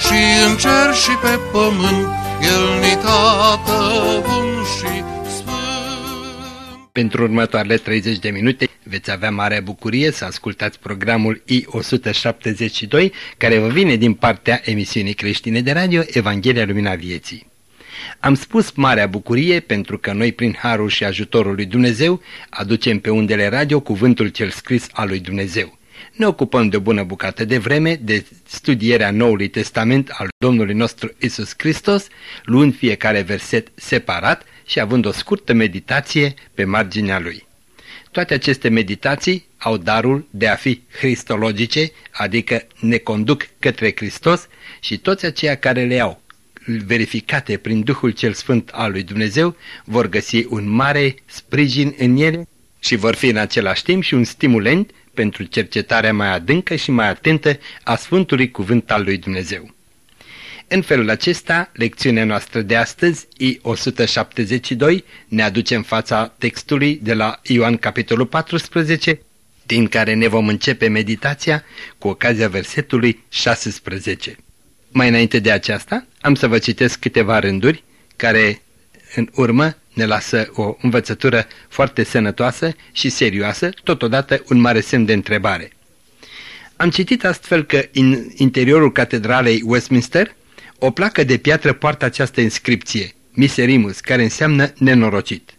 și în cer și pe pământ, El ni tată bun și sfânt. Pentru următoarele 30 de minute veți avea marea bucurie să ascultați programul I-172, care vă vine din partea emisiunii creștine de radio Evanghelia Lumina Vieții. Am spus marea bucurie pentru că noi, prin harul și ajutorul lui Dumnezeu, aducem pe undele radio cuvântul cel scris al lui Dumnezeu. Ne ocupăm de o bună bucată de vreme de studierea Noului Testament al Domnului nostru Isus Hristos, luând fiecare verset separat și având o scurtă meditație pe marginea lui. Toate aceste meditații au darul de a fi cristologice, adică ne conduc către Hristos și toți aceia care le au verificate prin Duhul cel Sfânt al lui Dumnezeu vor găsi un mare sprijin în ele și vor fi în același timp și un stimulent pentru cercetarea mai adâncă și mai atentă a Sfântului Cuvânt al lui Dumnezeu. În felul acesta, lecțiunea noastră de astăzi, I-172, ne aduce în fața textului de la Ioan capitolul 14, din care ne vom începe meditația cu ocazia versetului 16. Mai înainte de aceasta, am să vă citesc câteva rânduri care în urmă ne lasă o învățătură foarte sănătoasă și serioasă, totodată un mare semn de întrebare. Am citit astfel că în interiorul catedralei Westminster o placă de piatră poartă această inscripție, Miserimus, care înseamnă nenorocit.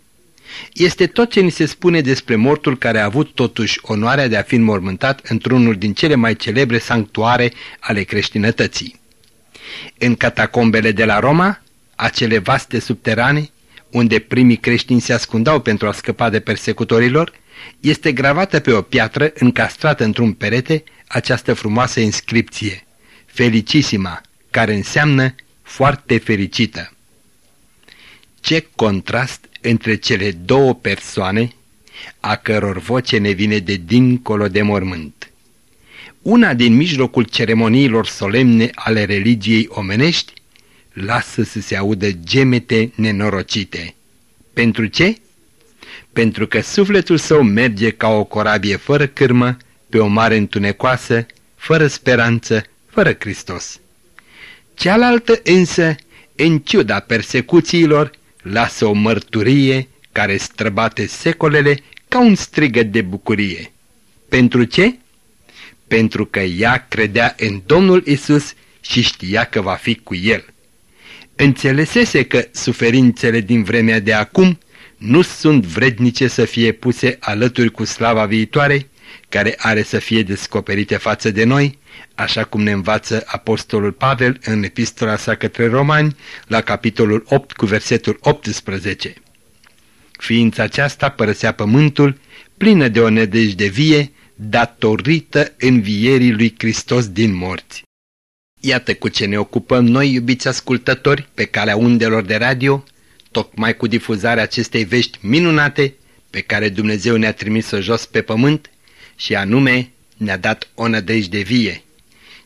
Este tot ce ni se spune despre mortul care a avut totuși onoarea de a fi înmormântat într-unul din cele mai celebre sanctuare ale creștinătății. În catacombele de la Roma, acele vaste subterane, unde primii creștini se ascundau pentru a scăpa de persecutorilor, este gravată pe o piatră încastrată într-un perete această frumoasă inscripție, Felicissima, care înseamnă foarte fericită. Ce contrast între cele două persoane, a căror voce ne vine de dincolo de mormânt. Una din mijlocul ceremoniilor solemne ale religiei omenești lasă să se audă gemete nenorocite. Pentru ce? Pentru că sufletul său merge ca o corabie fără cârmă, pe o mare întunecoasă, fără speranță, fără Hristos. Cealaltă însă, în ciuda persecuțiilor, lasă o mărturie care străbate secolele ca un strigăt de bucurie. Pentru ce? Pentru că ea credea în Domnul Isus și știa că va fi cu el. Înțelesese că suferințele din vremea de acum nu sunt vrednice să fie puse alături cu slava viitoare, care are să fie descoperite față de noi, așa cum ne învață Apostolul Pavel în epistola sa către romani, la capitolul 8 cu versetul 18. Ființa aceasta părăsea pământul, plină de o nedejde vie, datorită învierii lui Hristos din morți. Iată cu ce ne ocupăm noi, iubiți ascultători, pe calea undelor de radio, tocmai cu difuzarea acestei vești minunate pe care Dumnezeu ne-a trimis-o jos pe pământ și anume ne-a dat o nădejde vie.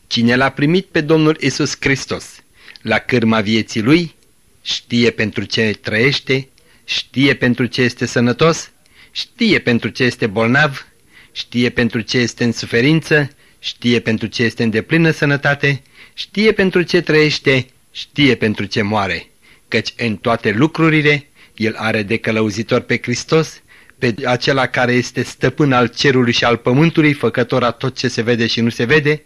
Cine l-a primit pe Domnul Isus Hristos la cârma vieții lui, știe pentru ce trăiește, știe pentru ce este sănătos, știe pentru ce este bolnav, știe pentru ce este în suferință, știe pentru ce este în deplină sănătate, știe pentru ce trăiește, știe pentru ce moare, căci în toate lucrurile el are de călăuzitor pe Hristos, pe acela care este stăpân al cerului și al pământului, făcător a tot ce se vede și nu se vede,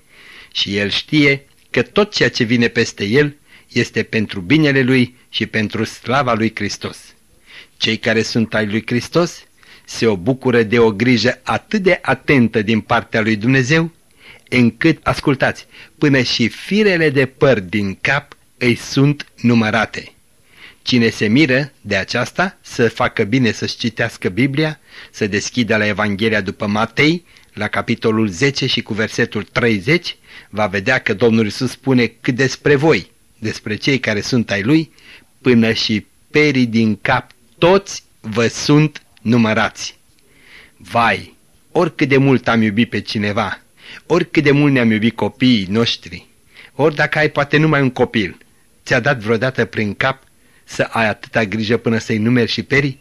și el știe că tot ceea ce vine peste el este pentru binele lui și pentru slava lui Hristos. Cei care sunt ai lui Hristos se o bucură de o grijă atât de atentă din partea lui Dumnezeu, încât, ascultați, până și firele de păr din cap îi sunt numărate. Cine se miră de aceasta, să facă bine să-și citească Biblia, să deschidă la Evanghelia după Matei, la capitolul 10 și cu versetul 30, va vedea că Domnul Isus spune cât despre voi, despre cei care sunt ai Lui, până și perii din cap, toți vă sunt numărați. Vai, oricât de mult am iubit pe cineva, oricât de mult ne-am iubit copiii noștri, ori dacă ai poate numai un copil, ți-a dat vreodată prin cap să ai atâta grijă până să-i numeri și perii?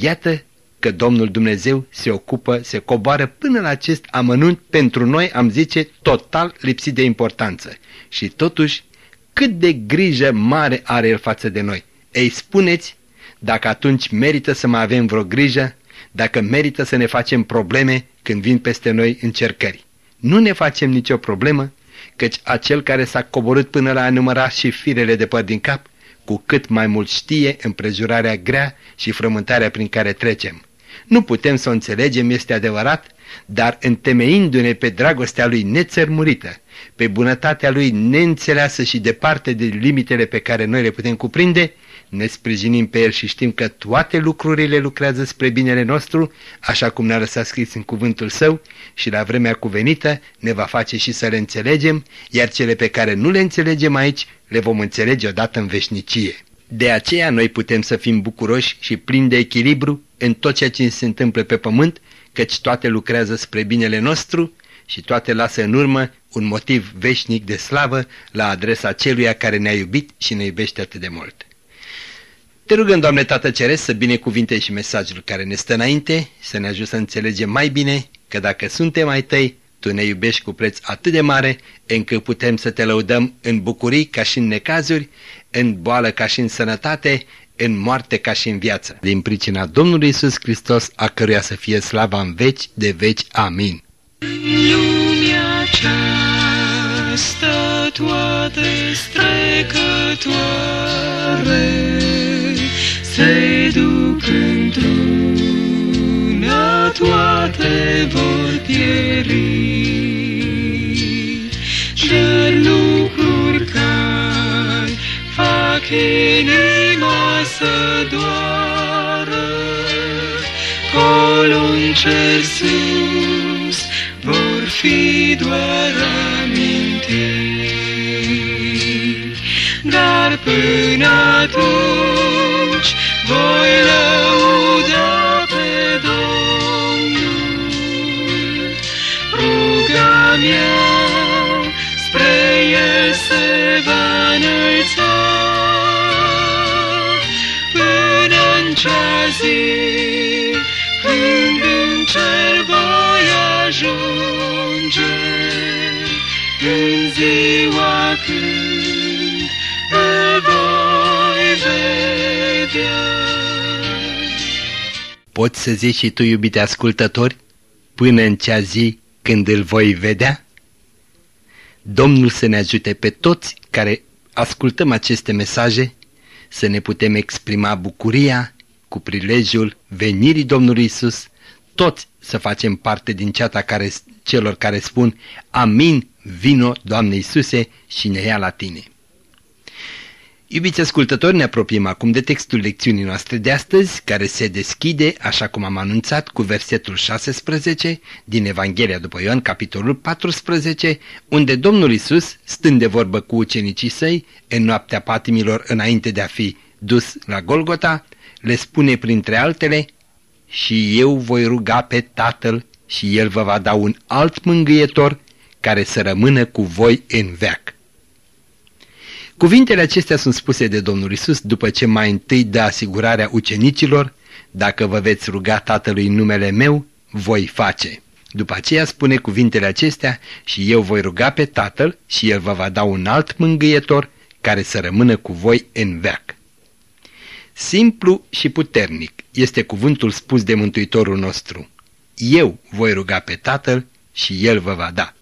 Iată că Domnul Dumnezeu se ocupă, se coboară până la acest amănunt pentru noi, am zice, total lipsit de importanță. Și totuși, cât de grijă mare are El față de noi. Ei, spuneți, dacă atunci merită să mai avem vreo grijă, dacă merită să ne facem probleme când vin peste noi încercări. Nu ne facem nicio problemă, căci acel care s-a coborât până la a număra și firele de păr din cap, cu cât mai mult știe împrejurarea grea și frământarea prin care trecem. Nu putem să o înțelegem, este adevărat, dar întemeindu-ne pe dragostea lui nețărmurită, pe bunătatea lui neînțeleasă și departe de limitele pe care noi le putem cuprinde, ne sprijinim pe el și știm că toate lucrurile lucrează spre binele nostru, așa cum ne-a lăsat scris în cuvântul său și la vremea cuvenită ne va face și să le înțelegem, iar cele pe care nu le înțelegem aici le vom înțelege odată în veșnicie. De aceea noi putem să fim bucuroși și plini de echilibru în tot ceea ce se întâmplă pe pământ, căci toate lucrează spre binele nostru și toate lasă în urmă un motiv veșnic de slavă la adresa celuia care ne-a iubit și ne iubește atât de mult. Te rugăm, Doamne Tată Ceresc, să binecuvinte și mesajul care ne stă înainte, să ne ajute să înțelegem mai bine că dacă suntem ai tăi, Tu ne iubești cu preț atât de mare, încât putem să te lăudăm în bucurii ca și în necazuri, în boală ca și în sănătate, în moarte ca și în viață. Din pricina Domnului Isus Hristos, a căruia să fie slava în veci de veci. Amin. Lumea aceasta toate strecătoare se duc într-una, toate vor pieri. De lucruri care fac inima să doară, colo în cer sus vor fi doar până atunci voi lăuda pe Domnul. Ruga mea spre El se va înălța până în cea zi când în cer voi ajunge în ziua când îl voi vedea. Poți să zici și tu, iubite ascultători, până în cea zi când îl voi vedea? Domnul să ne ajute pe toți care ascultăm aceste mesaje să ne putem exprima bucuria cu prilejul venirii Domnului Isus, toți să facem parte din ceata care, celor care spun Amin, vino, Doamne Iisuse, și ne ia la Tine. Iubiți ascultători, ne apropiem acum de textul lecțiunii noastre de astăzi, care se deschide, așa cum am anunțat, cu versetul 16 din Evanghelia după Ioan, capitolul 14, unde Domnul Isus, stând de vorbă cu ucenicii săi, în noaptea patimilor înainte de a fi dus la Golgota, le spune printre altele, și eu voi ruga pe Tatăl și El vă va da un alt mângâietor care să rămână cu voi în veac. Cuvintele acestea sunt spuse de Domnul Isus după ce mai întâi dă asigurarea ucenicilor, dacă vă veți ruga Tatălui în numele meu, voi face. După aceea spune cuvintele acestea și eu voi ruga pe Tatăl și El vă va da un alt mângâietor care să rămână cu voi în veac. Simplu și puternic este cuvântul spus de Mântuitorul nostru. Eu voi ruga pe Tatăl și El vă va da.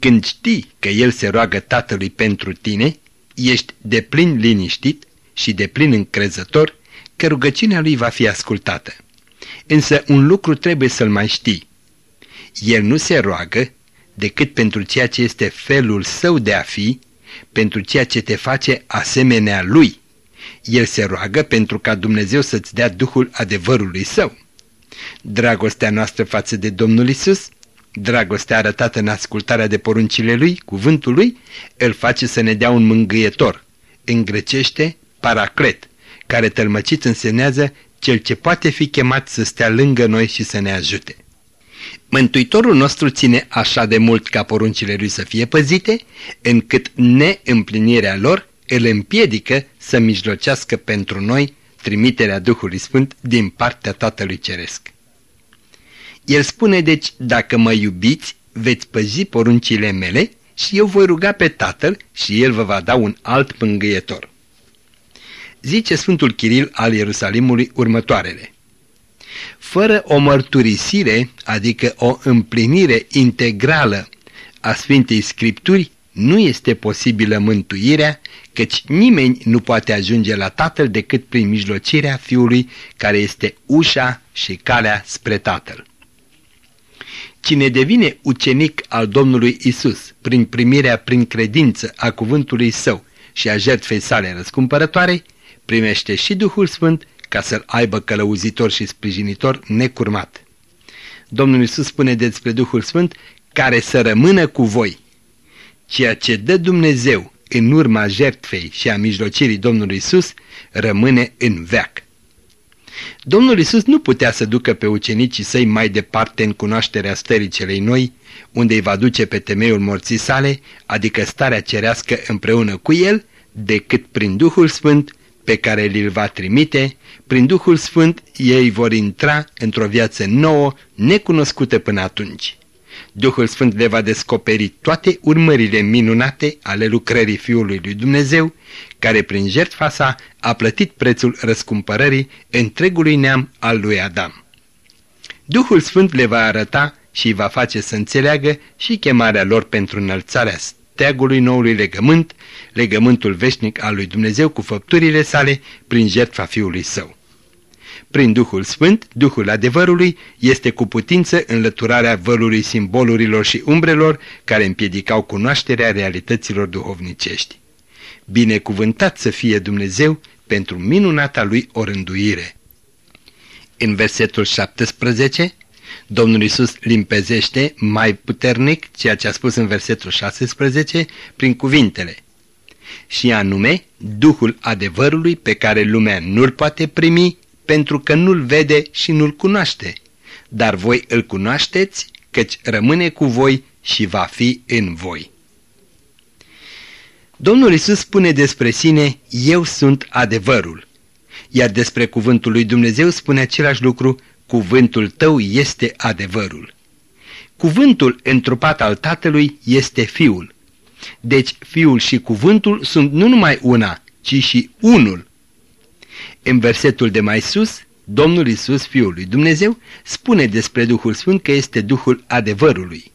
Când știi că El se roagă Tatălui pentru tine, ești de plin liniștit și de plin încrezător că rugăciunea Lui va fi ascultată. Însă un lucru trebuie să-l mai știi. El nu se roagă decât pentru ceea ce este felul său de a fi, pentru ceea ce te face asemenea Lui. El se roagă pentru ca Dumnezeu să-ți dea Duhul adevărului său. Dragostea noastră față de Domnul Isus, dragostea arătată în ascultarea de poruncile Lui, cuvântul Lui, îl face să ne dea un mângâietor. În grecește, paraclet, care tălmăcit însemnează cel ce poate fi chemat să stea lângă noi și să ne ajute. Mântuitorul nostru ține așa de mult ca poruncile lui să fie păzite, încât neîmplinirea lor îl împiedică să mijlocească pentru noi trimiterea Duhului Sfânt din partea Tatălui Ceresc. El spune deci, dacă mă iubiți, veți păzi poruncile mele și eu voi ruga pe Tatăl și El vă va da un alt pângâietor. Zice Sfântul Chiril al Ierusalimului următoarele. Fără o mărturisire, adică o împlinire integrală a Sfintei Scripturi, nu este posibilă mântuirea, căci nimeni nu poate ajunge la Tatăl decât prin mijlocirea Fiului, care este ușa și calea spre Tatăl. Cine devine ucenic al Domnului Isus prin primirea prin credință a cuvântului său și a jertfei sale răscumpărătoare, primește și Duhul Sfânt ca să-l aibă călăuzitor și sprijinitor necurmat. Domnul Isus spune despre Duhul Sfânt care să rămână cu voi. Ceea ce dă Dumnezeu în urma jertfei și a mijlocirii Domnului Isus rămâne în veac. Domnul Isus nu putea să ducă pe ucenicii săi mai departe în cunoașterea stării celei noi, unde îi va duce pe temeiul morții sale, adică starea cerească împreună cu el, decât prin Duhul Sfânt pe care îl va trimite, prin Duhul Sfânt ei vor intra într-o viață nouă, necunoscută până atunci. Duhul Sfânt le va descoperi toate urmările minunate ale lucrării Fiului lui Dumnezeu, care prin jertfa sa a plătit prețul răscumpărării întregului neam al lui Adam. Duhul Sfânt le va arăta și îi va face să înțeleagă și chemarea lor pentru înălțarea steagului noului legământ, legământul veșnic al lui Dumnezeu cu făpturile sale prin jertfa Fiului Său. Prin Duhul Sfânt, Duhul adevărului, este cu putință înlăturarea vălului simbolurilor și umbrelor care împiedicau cunoașterea realităților duhovnicești. Binecuvântat să fie Dumnezeu pentru minunata lui orânduire. În versetul 17, Domnul Isus limpezește mai puternic ceea ce a spus în versetul 16 prin cuvintele și anume Duhul adevărului pe care lumea nu-l poate primi pentru că nu-l vede și nu-l cunoaște. Dar voi îl cunoașteți, căci rămâne cu voi și va fi în voi. Domnul Isus spune despre sine, eu sunt adevărul. Iar despre cuvântul lui Dumnezeu spune același lucru, cuvântul tău este adevărul. Cuvântul întrupat al Tatălui este Fiul. Deci Fiul și cuvântul sunt nu numai una, ci și unul. În versetul de mai sus, Domnul Isus, Fiul lui Dumnezeu, spune despre Duhul Sfânt că este Duhul adevărului.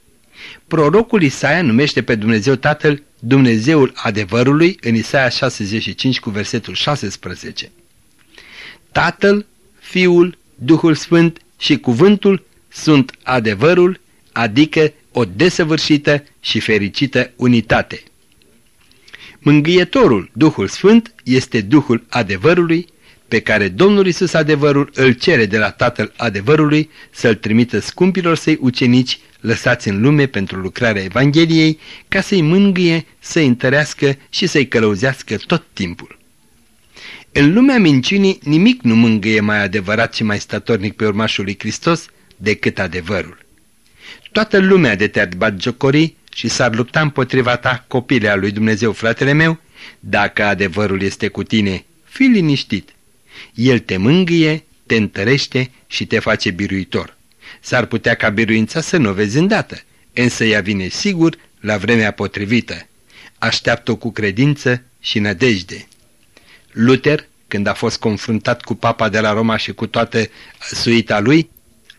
Prorocul Isaia numește pe Dumnezeu Tatăl Dumnezeul adevărului în Isaia 65 cu versetul 16. Tatăl, Fiul, Duhul Sfânt și Cuvântul sunt adevărul, adică o desăvârșită și fericită unitate. Mângâietorul, Duhul Sfânt, este Duhul adevărului pe care Domnul Isus adevărul îl cere de la Tatăl adevărului să-l trimită scumpilor săi ucenici lăsați în lume pentru lucrarea Evangheliei, ca să-i mângâie, să-i întărească și să-i călăuzească tot timpul. În lumea minciunii nimic nu mângâie mai adevărat și mai statornic pe urmașul lui Hristos decât adevărul. Toată lumea de te-ar jocori și s-ar lupta împotriva ta, copile al lui Dumnezeu, fratele meu, dacă adevărul este cu tine, fii liniștit, el te mângâie, te întărește și te face biruitor. S-ar putea ca biruința să nu o vezi îndată, însă ea vine sigur la vremea potrivită. Așteaptă-o cu credință și nădejde. Luther, când a fost confruntat cu papa de la Roma și cu toată suita lui,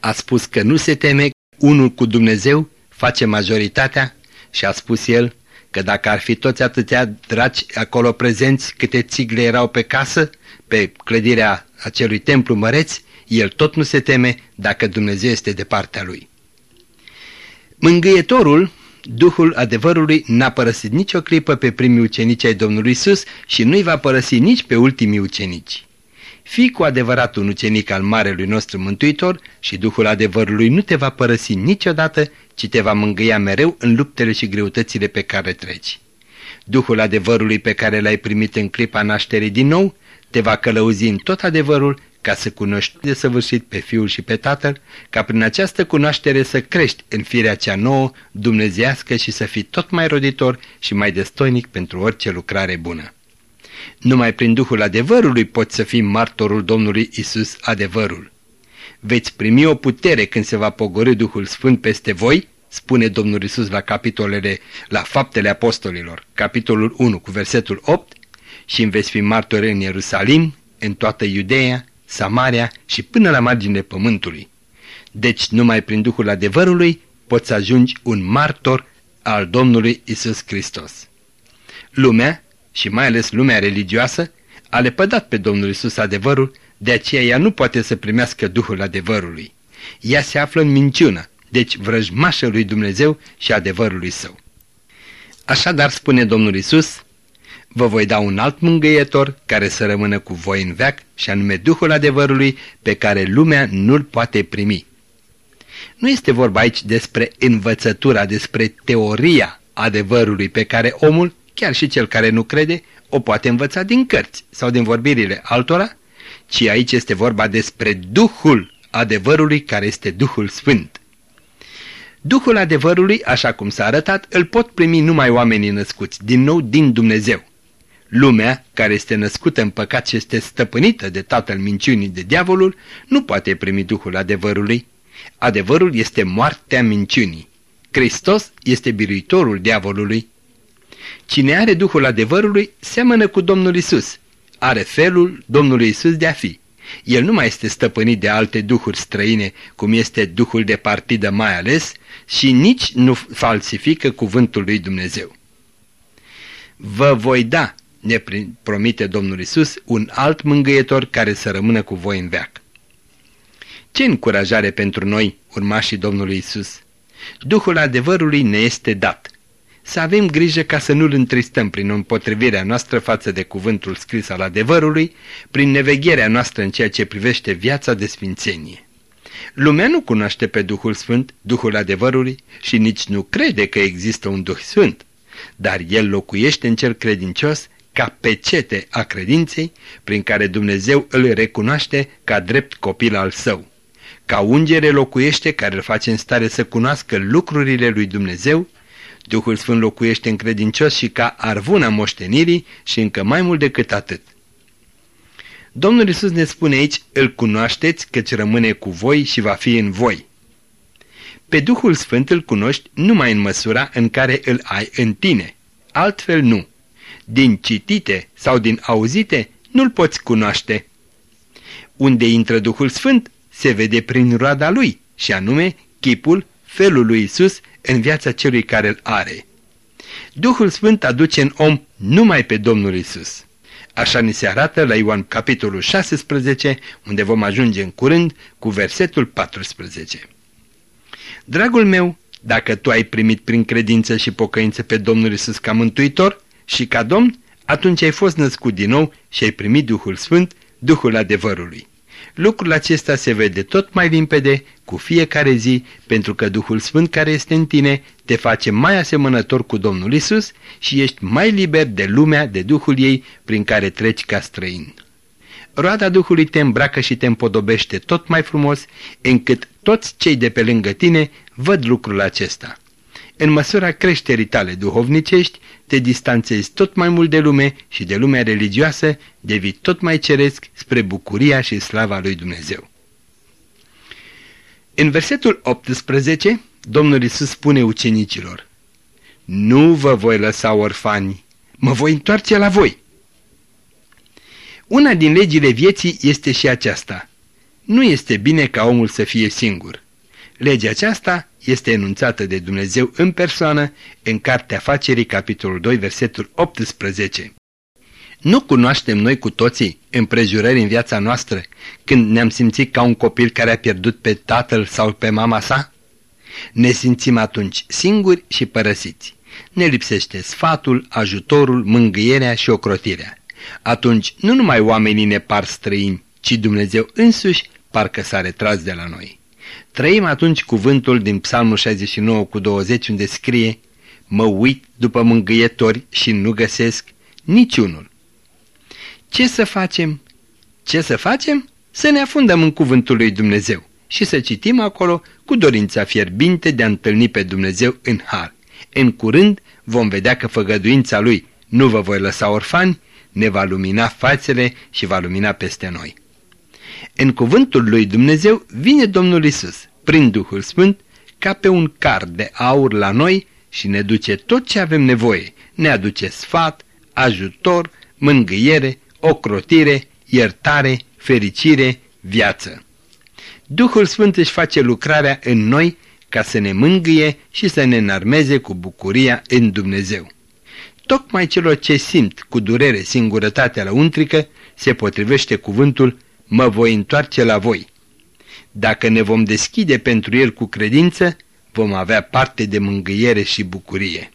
a spus că nu se teme, unul cu Dumnezeu face majoritatea și a spus el că dacă ar fi toți atâția dragi acolo prezenți câte țigle erau pe casă, pe clădirea acelui templu măreț, el tot nu se teme dacă Dumnezeu este de partea lui. Mângâietorul, Duhul adevărului, n-a părăsit nicio clipă pe primii ucenici ai Domnului Isus și nu-i va părăsi nici pe ultimii ucenici. Fii cu adevărat un ucenic al Marelui nostru Mântuitor și Duhul adevărului nu te va părăsi niciodată, ci te va mângâia mereu în luptele și greutățile pe care treci. Duhul adevărului pe care l-ai primit în clipa nașterii din nou te va călăuzi în tot adevărul ca să cunoști de săvârșit pe Fiul și pe Tatăl, ca prin această cunoaștere să crești în firea cea nouă, dumnezească și să fii tot mai roditor și mai destoinic pentru orice lucrare bună. Numai prin Duhul adevărului poți să fii martorul Domnului Isus adevărul. Veți primi o putere când se va pogorâ Duhul Sfânt peste voi, spune Domnul Isus la capitolele, la faptele apostolilor, capitolul 1 cu versetul 8, și îmi veți fi martori în Ierusalim, în toată Iudeea, Samaria și până la marginile pământului. Deci numai prin Duhul adevărului poți ajungi un martor al Domnului Isus Hristos. Lumea, și mai ales lumea religioasă, a lepădat pe Domnul Isus adevărul, de aceea ea nu poate să primească Duhul adevărului. Ea se află în minciună, deci vrăjmașă lui Dumnezeu și adevărului său. Așadar spune Domnul Isus, vă voi da un alt mângâietor care să rămână cu voi în veac și anume Duhul adevărului pe care lumea nu-l poate primi. Nu este vorba aici despre învățătura, despre teoria adevărului pe care omul, chiar și cel care nu crede, o poate învăța din cărți sau din vorbirile altora, ci aici este vorba despre Duhul adevărului care este Duhul Sfânt. Duhul adevărului, așa cum s-a arătat, îl pot primi numai oamenii născuți, din nou din Dumnezeu. Lumea, care este născută în păcat și este stăpânită de tatăl minciunii de diavolul, nu poate primi Duhul adevărului. Adevărul este moartea minciunii. Hristos este biruitorul diavolului. Cine are Duhul adevărului seamănă cu Domnul Isus. Are felul Domnului Isus de a fi. El nu mai este stăpânit de alte duhuri străine, cum este Duhul de partidă mai ales, și nici nu falsifică cuvântul lui Dumnezeu. Vă voi da, ne promite Domnul Isus, un alt mângâietor care să rămână cu voi în veac. Ce încurajare pentru noi, urmașii Domnului Isus! Duhul adevărului ne este dat. Să avem grijă ca să nu-l întristăm prin împotrivirea noastră față de cuvântul scris al adevărului, prin nevegherea noastră în ceea ce privește viața de sfințenie. Lumea nu cunoaște pe Duhul Sfânt, Duhul adevărului, și nici nu crede că există un Duh Sfânt, dar El locuiește în cel credincios ca pecete a credinței prin care Dumnezeu îl recunoaște ca drept copil al său. Ca ungere locuiește care îl face în stare să cunoască lucrurile lui Dumnezeu, Duhul Sfânt locuiește în credincios și ca arvuna moștenirii și încă mai mult decât atât. Domnul Isus ne spune aici, îl cunoașteți căci rămâne cu voi și va fi în voi. Pe Duhul Sfânt îl cunoști numai în măsura în care îl ai în tine, altfel nu din citite sau din auzite, nu-l poți cunoaște. Unde intră Duhul Sfânt, se vede prin roada lui, și anume chipul, felul lui Isus în viața celui care îl are. Duhul Sfânt aduce în om numai pe Domnul Isus. Așa ni se arată la Ioan capitolul 16, unde vom ajunge în curând cu versetul 14. Dragul meu, dacă tu ai primit prin credință și pocăință pe Domnul Isus ca mântuitor, și ca domn, atunci ai fost născut din nou și ai primit Duhul Sfânt, Duhul adevărului. Lucrul acesta se vede tot mai limpede cu fiecare zi, pentru că Duhul Sfânt care este în tine te face mai asemănător cu Domnul Isus și ești mai liber de lumea, de Duhul ei, prin care treci ca străin. Roada Duhului te îmbracă și te împodobește tot mai frumos, încât toți cei de pe lângă tine văd lucrul acesta. În măsura creșterii tale duhovnicești, te distanțezi tot mai mult de lume și de lumea religioasă, devii tot mai ceresc spre bucuria și slava lui Dumnezeu. În versetul 18, Domnul Isus spune ucenicilor, Nu vă voi lăsa orfani, mă voi întoarce la voi. Una din legile vieții este și aceasta. Nu este bine ca omul să fie singur. Legea aceasta este enunțată de Dumnezeu în persoană în Cartea Facerii, capitolul 2, versetul 18. Nu cunoaștem noi cu toții împrejurări în viața noastră când ne-am simțit ca un copil care a pierdut pe tatăl sau pe mama sa? Ne simțim atunci singuri și părăsiți. Ne lipsește sfatul, ajutorul, mângâierea și ocrotirea. Atunci nu numai oamenii ne par străini, ci Dumnezeu însuși parcă s-a retras de la noi. Trăim atunci cuvântul din Psalmul 69 cu 20 unde scrie Mă uit după mângâietori și nu găsesc niciunul. Ce să facem? Ce să facem? Să ne afundăm în cuvântul lui Dumnezeu și să citim acolo cu dorința fierbinte de a întâlni pe Dumnezeu în har. În curând vom vedea că făgăduința lui nu vă voi lăsa orfani, ne va lumina fațele și va lumina peste noi. În cuvântul lui Dumnezeu vine Domnul Isus, prin Duhul Sfânt, ca pe un car de aur la noi și ne duce tot ce avem nevoie. Ne aduce sfat, ajutor, mângâiere, ocrotire, iertare, fericire, viață. Duhul Sfânt își face lucrarea în noi ca să ne mângâie și să ne înarmeze cu bucuria în Dumnezeu. Tocmai celor ce simt cu durere singurătatea la untrică se potrivește cuvântul mă voi întoarce la voi. Dacă ne vom deschide pentru el cu credință, vom avea parte de mângâiere și bucurie.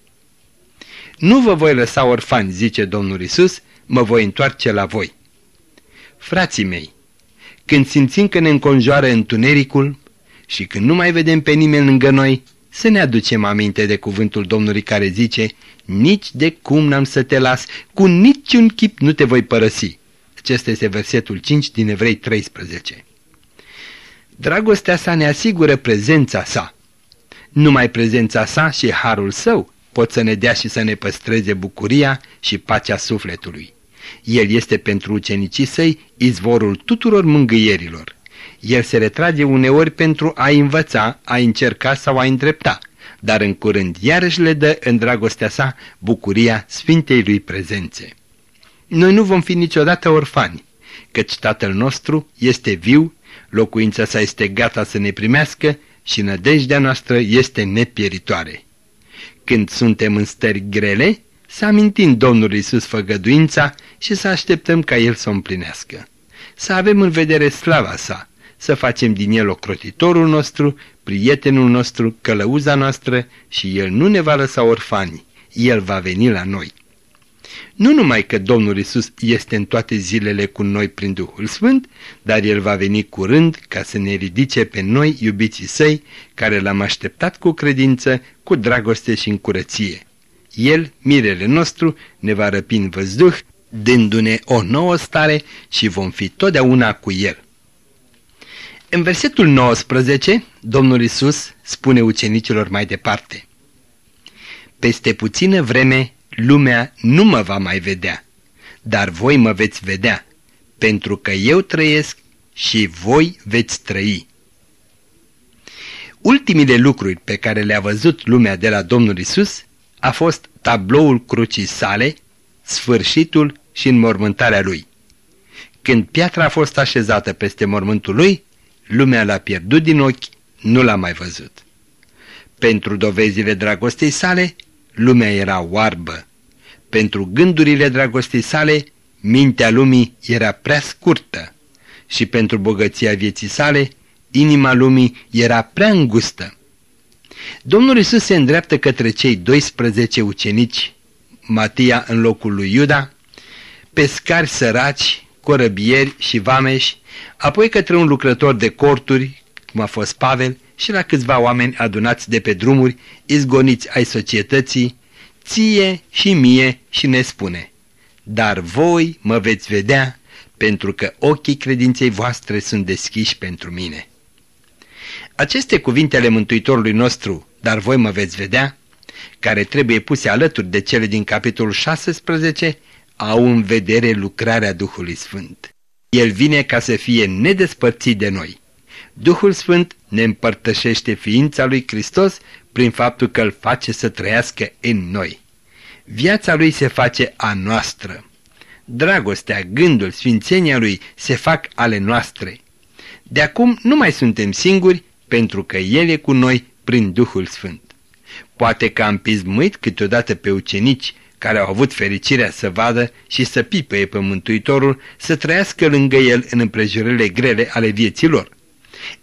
Nu vă voi lăsa orfani, zice Domnul Isus, mă voi întoarce la voi. Frații mei, când simțim că ne înconjoară întunericul și când nu mai vedem pe nimeni lângă noi, să ne aducem aminte de cuvântul Domnului care zice, nici de cum n-am să te las, cu niciun chip nu te voi părăsi. Acesta este versetul 5 din Evrei 13. Dragostea sa ne asigură prezența sa. Numai prezența sa și harul său pot să ne dea și să ne păstreze bucuria și pacea sufletului. El este pentru ucenicii săi izvorul tuturor mângâierilor. El se retrage uneori pentru a învăța, a încerca sau a îndrepta, dar în curând iarăși le dă în dragostea sa bucuria Sfintei lui prezențe. Noi nu vom fi niciodată orfani, căci Tatăl nostru este viu, locuința sa este gata să ne primească și nădejdea noastră este nepieritoare. Când suntem în stări grele, să amintim Domnul Iisus făgăduința și să așteptăm ca El să o împlinească. Să avem în vedere slava sa, să facem din El ocrotitorul nostru, prietenul nostru, călăuza noastră și El nu ne va lăsa orfani, El va veni la noi. Nu numai că Domnul Isus este în toate zilele cu noi prin Duhul Sfânt, dar El va veni curând ca să ne ridice pe noi, iubiții săi, care l-am așteptat cu credință, cu dragoste și în curăție. El, mirele nostru, ne va răpi în văzduh, dându-ne o nouă stare și vom fi totdeauna cu El. În versetul 19, Domnul Isus spune ucenicilor mai departe, Peste puțină vreme lumea nu mă va mai vedea, dar voi mă veți vedea, pentru că eu trăiesc și voi veți trăi. Ultimile lucruri pe care le-a văzut lumea de la Domnul Isus a fost tabloul crucii sale, sfârșitul și înmormântarea lui. Când piatra a fost așezată peste mormântul lui, lumea l-a pierdut din ochi, nu l-a mai văzut. Pentru dovezile dragostei sale, lumea era oarbă. Pentru gândurile dragostei sale, mintea lumii era prea scurtă și pentru bogăția vieții sale, inima lumii era prea îngustă. Domnul Isus se îndreaptă către cei 12 ucenici, Matia în locul lui Iuda, pescari săraci, corăbieri și vameși, apoi către un lucrător de corturi, cum a fost Pavel, și la câțiva oameni adunați de pe drumuri, izgoniți ai societății, ție și mie și ne spune, dar voi mă veți vedea pentru că ochii credinței voastre sunt deschiși pentru mine. Aceste cuvinte ale Mântuitorului nostru, dar voi mă veți vedea, care trebuie puse alături de cele din capitolul 16, au în vedere lucrarea Duhului Sfânt. El vine ca să fie nedespărțit de noi. Duhul Sfânt ne împărtășește ființa lui Hristos prin faptul că îl face să trăiască în noi. Viața lui se face a noastră. Dragostea, gândul, sfințenia lui se fac ale noastre. De acum nu mai suntem singuri pentru că El e cu noi prin Duhul Sfânt. Poate că am pismuit câteodată pe ucenici care au avut fericirea să vadă și să pipăie pe Mântuitorul, să trăiască lângă el în împrejurările grele ale vieții lor.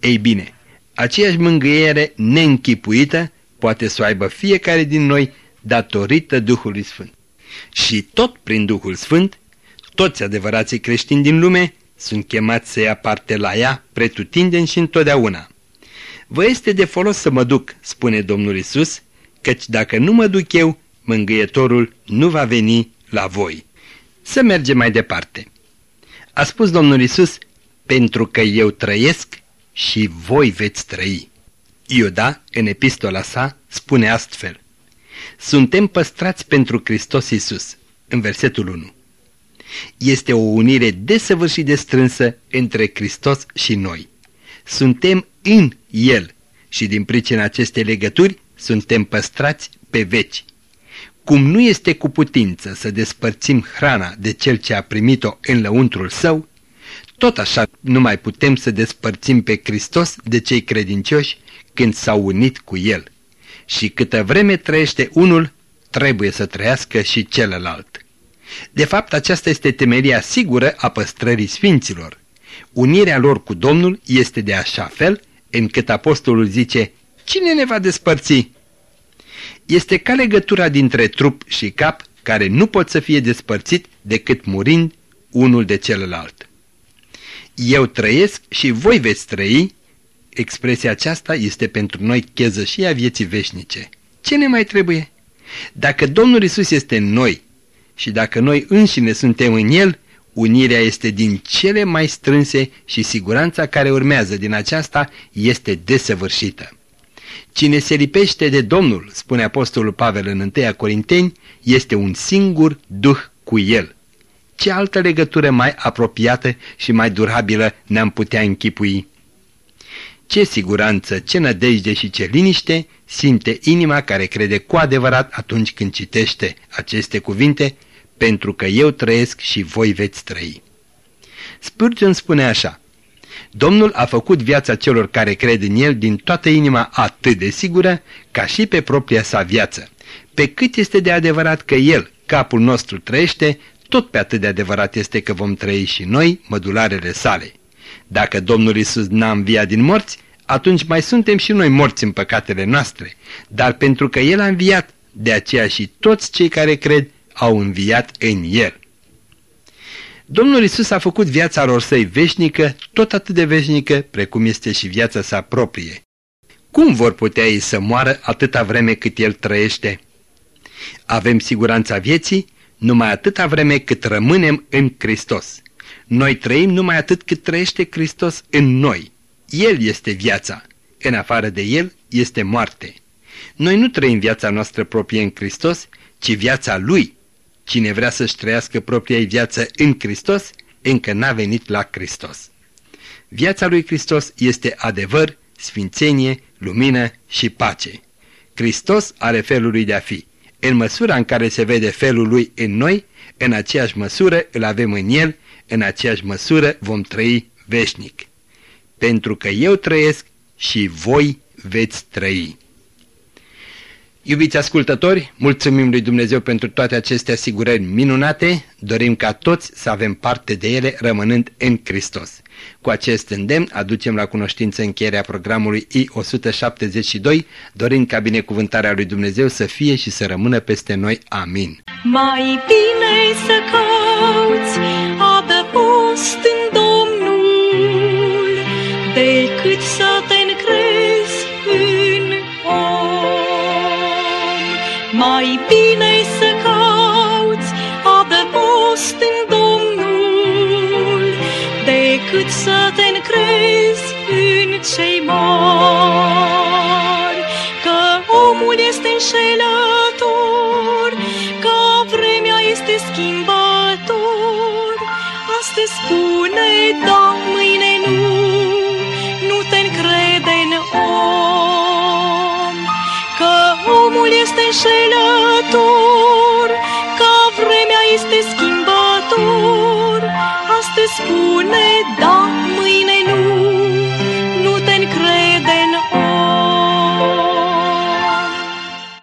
Ei bine, aceeași mângâiere neînchipuită poate să o aibă fiecare din noi datorită Duhului Sfânt. Și tot prin Duhul Sfânt, toți adevărații creștini din lume sunt chemați să ia parte la ea, pretutindeni și întotdeauna. Vă este de folos să mă duc, spune Domnul Isus, căci dacă nu mă duc eu, mângâietorul nu va veni la voi. Să mergem mai departe. A spus Domnul Isus, pentru că eu trăiesc și voi veți trăi. Iuda, în epistola sa, spune astfel, Suntem păstrați pentru Hristos Isus, în versetul 1. Este o unire desăvârșit de strânsă între Hristos și noi. Suntem în El și din pricina acestei legături suntem păstrați pe veci. Cum nu este cu putință să despărțim hrana de cel ce a primit-o în lăuntrul său, tot așa nu mai putem să despărțim pe Hristos de cei credincioși când s-au unit cu El. Și câtă vreme trăiește unul, trebuie să trăiască și celălalt. De fapt, aceasta este temeria sigură a păstrării sfinților. Unirea lor cu Domnul este de așa fel încât apostolul zice, cine ne va despărți? Este ca legătura dintre trup și cap care nu pot să fie despărțit decât murind unul de celălalt. Eu trăiesc și voi veți trăi, expresia aceasta este pentru noi chezășia vieții veșnice. Ce ne mai trebuie? Dacă Domnul Isus este în noi și dacă noi înșine suntem în El, unirea este din cele mai strânse și siguranța care urmează din aceasta este desăvârșită. Cine se lipește de Domnul, spune Apostolul Pavel în 1 Corinteni, este un singur duh cu El. Ce altă legătură mai apropiată și mai durabilă ne-am putea închipui? Ce siguranță, ce nădejde și ce liniște simte inima care crede cu adevărat atunci când citește aceste cuvinte, pentru că eu trăiesc și voi veți trăi. Spurgeon spune așa, Domnul a făcut viața celor care cred în El din toată inima atât de sigură ca și pe propria sa viață. Pe cât este de adevărat că El, capul nostru, trăiește, tot pe atât de adevărat este că vom trăi și noi mădularele sale. Dacă Domnul Isus n-a înviat din morți, atunci mai suntem și noi morți în păcatele noastre, dar pentru că El a înviat, de aceea și toți cei care cred au înviat în El. Domnul Isus a făcut viața lor săi veșnică, tot atât de veșnică precum este și viața sa proprie. Cum vor putea ei să moară atâta vreme cât El trăiește? Avem siguranța vieții numai atâta vreme cât rămânem în Hristos. Noi trăim numai atât cât trăiește Hristos în noi. El este viața. În afară de El este moarte. Noi nu trăim viața noastră proprie în Hristos, ci viața Lui Cine vrea să-și trăiască propria viață în Hristos, încă n-a venit la Hristos. Viața lui Hristos este adevăr, sfințenie, lumină și pace. Hristos are felul lui de a fi. În măsura în care se vede felul lui în noi, în aceeași măsură îl avem în el, în aceeași măsură vom trăi veșnic. Pentru că eu trăiesc și voi veți trăi. Iubiți ascultători, mulțumim lui Dumnezeu pentru toate aceste asigurări minunate, dorim ca toți să avem parte de ele rămânând în Hristos. Cu acest îndemn aducem la cunoștință încheierea programului I-172, dorind ca binecuvântarea lui Dumnezeu să fie și să rămână peste noi. Amin. Mai bine să cauți adăpost în Domnul decât să în cei mari. Că omul este înșelător, că vremea este schimbător. Astăzi spune da, mâine nu, nu te încrede în om. Că omul este înșelător, ca vremea este schimbător. Astăzi spune da, mâine nu.